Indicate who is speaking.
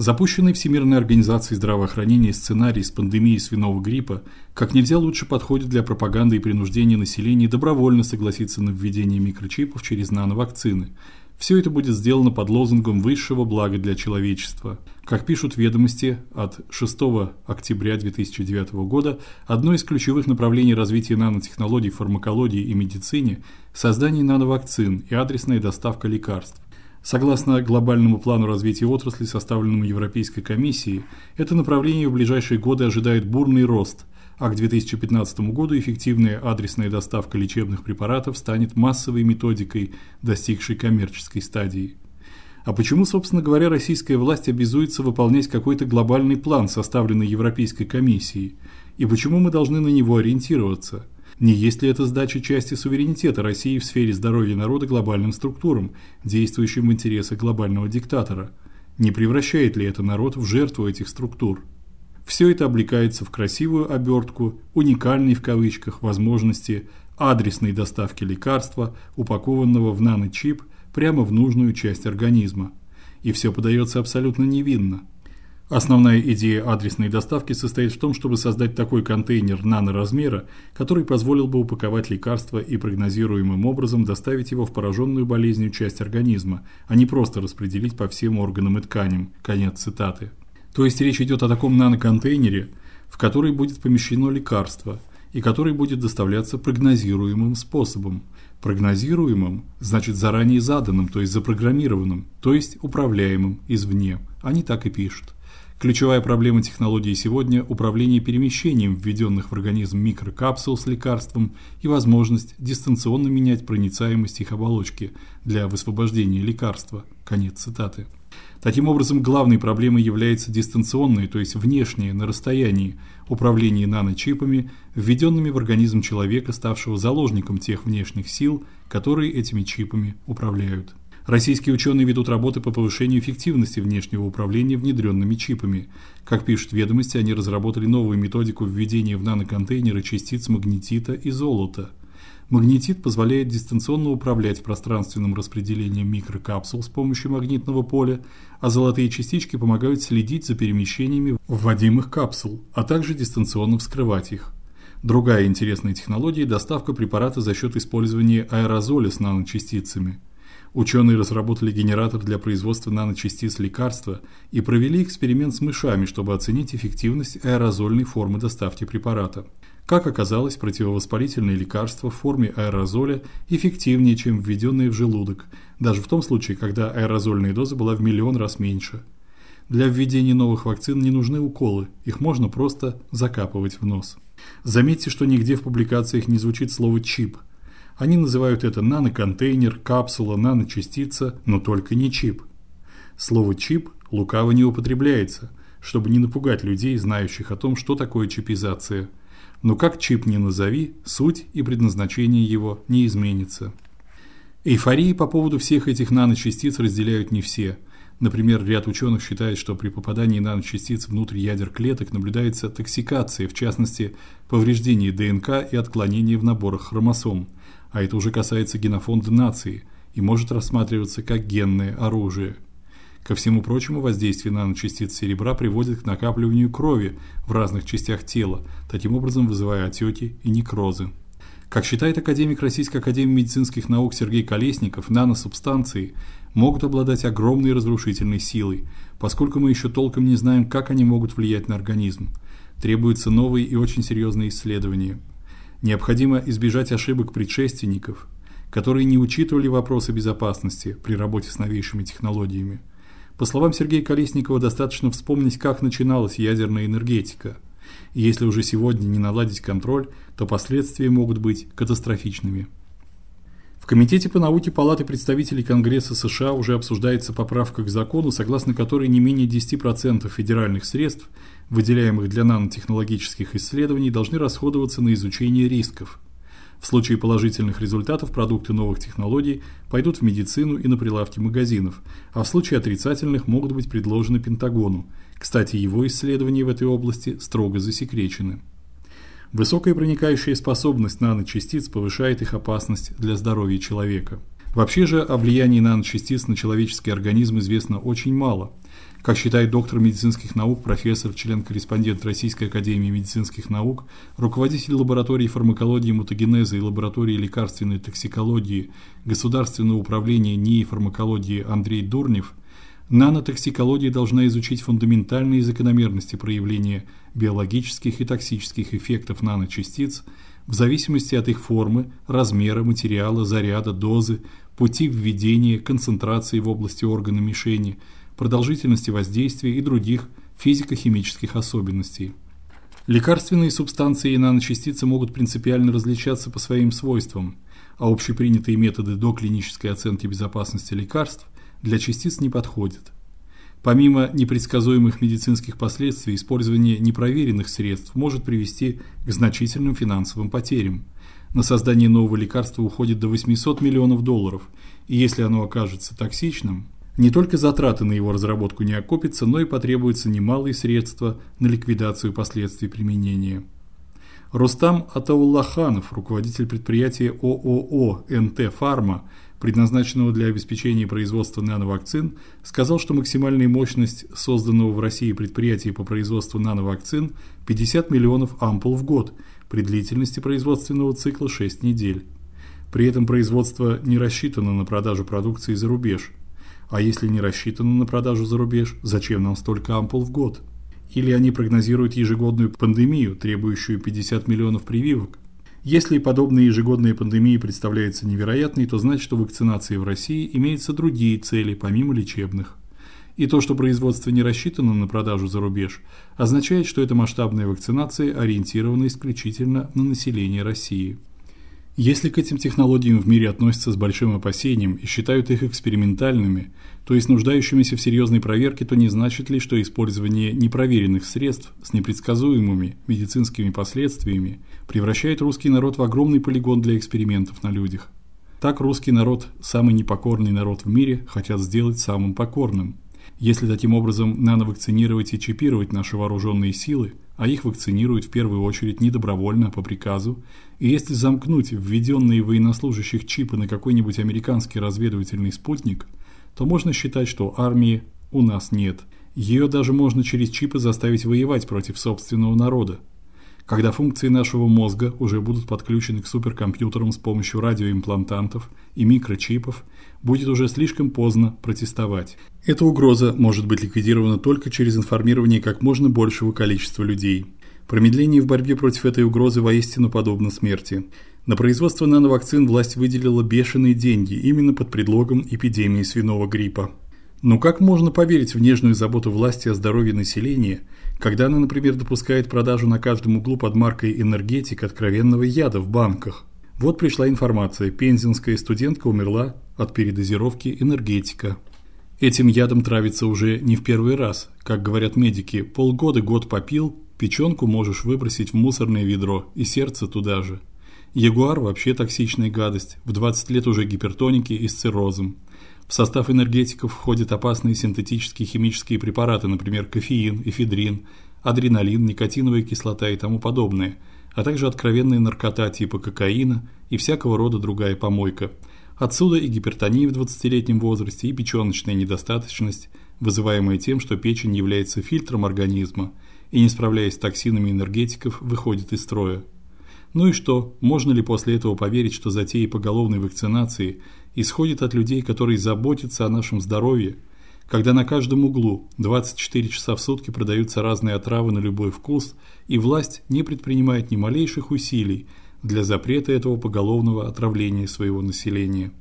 Speaker 1: Запущенный Всемирной организацией здравоохранения сценарий с пандемией свиного гриппа как нельзя лучше подходит для пропаганды и принуждения населения добровольно согласиться на введение микрочипов через нановакцины. Все это будет сделано под лозунгом высшего блага для человечества. Как пишут ведомости от 6 октября 2009 года, одно из ключевых направлений развития нанотехнологий фармакологии и медицине создание нановакцин и адресная доставка лекарств. Согласно глобальному плану развития отрасли, составленному Европейской комиссией, это направление в ближайшие годы ожидает бурный рост, а к 2015 году эффективная адресная доставка лечебных препаратов станет массовой методикой, достигшей коммерческой стадии. А почему, собственно говоря, российская власть обязуется выполнять какой-то глобальный план, составленный Европейской комиссией? И почему мы должны на него ориентироваться? Не есть ли это сдача части суверенитета России в сфере здоровья народа глобальным структурам, действующим в интересах глобального диктатора? Не превращает ли это народ в жертву этих структур? Все это облекается в красивую обертку, уникальной в кавычках возможности адресной доставки лекарства, упакованного в наночип прямо в нужную часть организма. И все подается абсолютно невинно. Основная идея адресной доставки состоит в том, чтобы создать такой контейнер наноразмера, который позволил бы упаковать лекарство и прогнозируемым образом доставить его в пораженную болезнью часть организма, а не просто распределить по всем органам и тканям. Конец цитаты. То есть речь идет о таком наноконтейнере, в который будет помещено лекарство и который будет доставляться прогнозируемым способом. Прогнозируемым значит заранее заданным, то есть запрограммированным, то есть управляемым извне. Они так и пишут. Ключевая проблема технологии сегодня – управление перемещением введенных в организм микрокапсул с лекарством и возможность дистанционно менять проницаемость их оболочки для высвобождения лекарства. Конец цитаты. Таким образом, главной проблемой является дистанционное, то есть внешнее, на расстоянии, управление наночипами, введенными в организм человека, ставшего заложником тех внешних сил, которые этими чипами управляют. Российские ученые ведут работы по повышению эффективности внешнего управления внедренными чипами. Как пишут ведомости, они разработали новую методику введения в наноконтейнеры частиц магнетита и золота. Магнетит позволяет дистанционно управлять пространственным распределением микрокапсул с помощью магнитного поля, а золотые частички помогают следить за перемещениями вводимых капсул, а также дистанционно вскрывать их. Другая интересная технология – доставка препарата за счет использования аэрозоля с наночастицами – Ученые разработали генератор для производства наночастиц лекарства и провели эксперимент с мышами, чтобы оценить эффективность аэрозольной формы доставки препарата. Как оказалось, противовоспалительные лекарства в форме аэрозоля эффективнее, чем введенные в желудок, даже в том случае, когда аэрозольная доза была в миллион раз меньше. Для введения новых вакцин не нужны уколы, их можно просто закапывать в нос. Заметьте, что нигде в публикациях не звучит слово чип – они называют это наноконтейнер, капсула, наночастица, но только не чип. Слово чип лукаво не употребляется, чтобы не напугать людей, знающих о том, что такое чипизация. Но как чип ни назови, суть и предназначение его не изменится. Эйфории по поводу всех этих наночастиц разделяют не все. Например, ряд ученых считает, что при попадании наночастиц внутрь ядер клеток наблюдается токсикация, в частности, повреждение ДНК и отклонение в наборах хромосом – а это уже касается генофонда нации и может рассматриваться как генное оружие. Ко всему прочему, воздействие наночастиц серебра приводит к накапливанию крови в разных частях тела, таким образом вызывая отеки и некрозы. Как считает академик Российской академии медицинских наук Сергей Колесников, наносубстанции могут обладать огромной разрушительной силой, поскольку мы еще толком не знаем, как они могут влиять на организм. Требуются новые и очень серьезные исследования. Необходимо избежать ошибок предшественников, которые не учитывали вопросы безопасности при работе с новейшими технологиями. По словам Сергея Колесникова, достаточно вспомнить, как начиналась ядерная энергетика. Если уже сегодня не наладить контроль, то последствия могут быть катастрофичными. В Комитете по науке Палаты представителей Конгресса США уже обсуждается поправка к закону, согласно которой не менее 10% федеральных средств выделяемых для нанотехнологических исследований, должны расходоваться на изучение рисков. В случае положительных результатов продукты новых технологий пойдут в медицину и на прилавки магазинов, а в случае отрицательных могут быть предложены Пентагону. Кстати, его исследования в этой области строго засекречены. Высокая проникающая способность наночастиц повышает их опасность для здоровья человека. Вообще же о влиянии наночастиц на человеческий организм известно очень мало – Как считает доктор медицинских наук, профессор, член-корреспондент Российской академии медицинских наук, руководитель лаборатории фармакологии мутагенеза и лаборатории лекарственной токсикологии Государственного управления НИИ фармакологии Андрей Дурнев, нанотоксикология должна изучить фундаментальные закономерности проявления биологических и токсических эффектов наночастиц в зависимости от их формы, размера, материала, заряда, дозы, пути введения, концентрации в области органа мишени – продолжительности воздействия и других физико-химических особенностей. Лекарственные субстанции и наночастицы могут принципиально различаться по своим свойствам, а общепринятые методы доклинической оценки безопасности лекарств для частиц не подходят. Помимо непредсказуемых медицинских последствий, использование непроверенных средств может привести к значительным финансовым потерям. На создание нового лекарства уходит до 800 миллионов долларов, и если оно окажется токсичным, не только затраты на его разработку не окупятся, но и потребуются немалые средства на ликвидацию последствий применения. Рустам Атауллаханов, руководитель предприятия ООО НТ Фарма, предназначенного для обеспечения производства нановакцин, сказал, что максимальная мощность созданного в России предприятия по производству нановакцин 50 миллионов ампул в год при длительности производственного цикла 6 недель. При этом производство не рассчитано на продажу продукции за рубеж. А если не рассчитано на продажу за рубеж, зачем нам столько ампул в год? Или они прогнозируют ежегодную пандемию, требующую 50 миллионов прививок? Если подобные ежегодные пандемии представляются невероятной, то значит, что вакцинации в России имеются другие цели, помимо лечебных. И то, что производство не рассчитано на продажу за рубеж, означает, что эта масштабная вакцинация ориентирована исключительно на население России. Если к этим технологиям в мире относятся с большим опасением и считают их экспериментальными, то есть нуждающимися в серьезной проверке, то не значит ли, что использование непроверенных средств с непредсказуемыми медицинскими последствиями превращает русский народ в огромный полигон для экспериментов на людях? Так русский народ, самый непокорный народ в мире, хотят сделать самым покорным. Если таким образом нановакцинировать и чипировать наши вооруженные силы, а их вакцинируют в первую очередь не добровольно, а по приказу, и если замкнуть введенные военнослужащих чипы на какой-нибудь американский разведывательный спутник, то можно считать, что армии у нас нет. Ее даже можно через чипы заставить воевать против собственного народа. Когда функции нашего мозга уже будут подключены к суперкомпьютерам с помощью радиоимплантантов и микрочипов, будет уже слишком поздно протестовать. Эта угроза может быть ликвидирована только через информирование как можно большего количества людей. Промедление в борьбе против этой угрозы воистину подобно смерти. На производство нановакцин власть выделила бешеные деньги именно под предлогом эпидемии свиного гриппа. Но как можно поверить в нежную заботу власти о здоровье населения, когда она, например, допускает продажу на каждом углу под маркой энергетик откровенного яда в банках? Вот пришла информация: пензенская студентка умерла от передозировки энергетика. Этим ядом травится уже не в первый раз. Как говорят медики, полгода год попил, печенку можешь выбросить в мусорное ведро и сердце туда же. Ягуар вообще токсичная гадость, в 20 лет уже гипертоники и с циррозом. В состав энергетиков входят опасные синтетические химические препараты, например, кофеин, эфедрин, адреналин, никотиновая кислота и тому подобное, а также откровенная наркота типа кокаина и всякого рода другая помойка. Отсюда и гипертония в 20-летнем возрасте, и печёночная недостаточность, вызываемая тем, что печень является фильтром организма и не справляясь с токсинами энергетиков, выходит из строя. Ну и что? Можно ли после этого поверить, что затея поголовной вакцинации исходит от людей, которые заботятся о нашем здоровье, когда на каждом углу 24 часа в сутки продаются разные отравы на любой вкус, и власть не предпринимает ни малейших усилий для запрета этого поголовного отравления своего населения?